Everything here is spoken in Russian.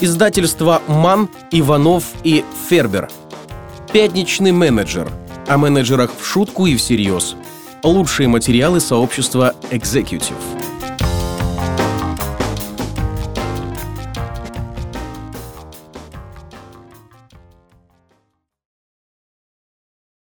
Издательство «Ман», «Иванов» и «Фербер». «Пятничный менеджер». О менеджерах в шутку и всерьез. Лучшие материалы сообщества «Экзекьютив».